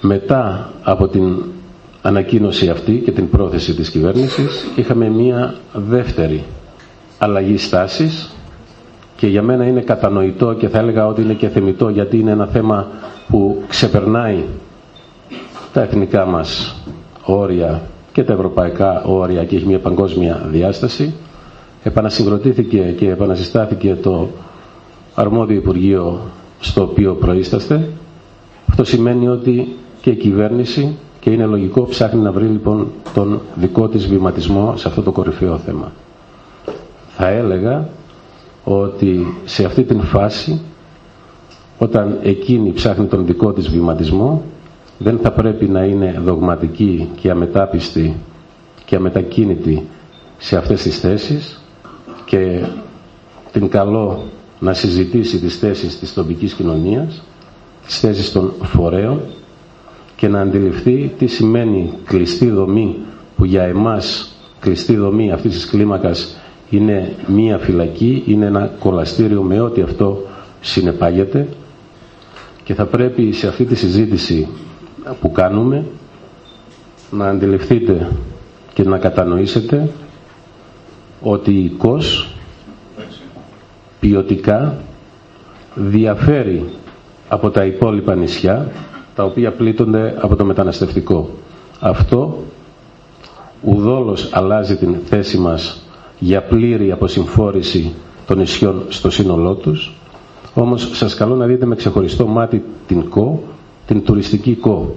μετά από την ανακοίνωση αυτή και την πρόθεση της κυβέρνησης είχαμε μία δεύτερη αλλαγή στάσης και για μένα είναι κατανοητό και θα έλεγα ότι είναι και θεμητό γιατί είναι ένα θέμα που ξεπερνάει τα εθνικά μας όρια και τα ευρωπαϊκά όρια και έχει μια παγκόσμια διάσταση. Επανασυγκροτήθηκε και επανασυστάθηκε το αρμόδιο Υπουργείο στο οποίο προείσταστε. Αυτό σημαίνει ότι και η κυβέρνηση και είναι λογικό ψάχνει να βρει λοιπόν τον δικό της βηματισμό σε αυτό το κορυφαίο θέμα. Θα έλεγα ότι σε αυτή την φάση όταν εκείνη ψάχνει τον δικό της βηματισμό δεν θα πρέπει να είναι δογματική και αμετάπιστη και αμετακίνητη σε αυτές τις θέσεις και την καλό να συζητήσει τις θέσεις της τοπικής κοινωνίας, τις θέσεις των φορέων και να αντιληφθεί τι σημαίνει κλειστή δομή που για εμάς κλειστή δομή αυτής της κλίμακας είναι μία φυλακή, είναι ένα κολαστήριο με ό,τι αυτό συνεπάγεται. Και θα πρέπει σε αυτή τη συζήτηση που κάνουμε να αντιληφθείτε και να κατανοήσετε ότι η ΚΟΣ ποιοτικά διαφέρει από τα υπόλοιπα νησιά τα οποία πλήττονται από το μεταναστευτικό. Αυτό ουδόλως αλλάζει την θέση μας για πλήρη αποσυμφόρηση των νησιών στο σύνολό τους όμως σας καλώ να δείτε με ξεχωριστό μάτι την ΚΟ, την τουριστική ΚΟ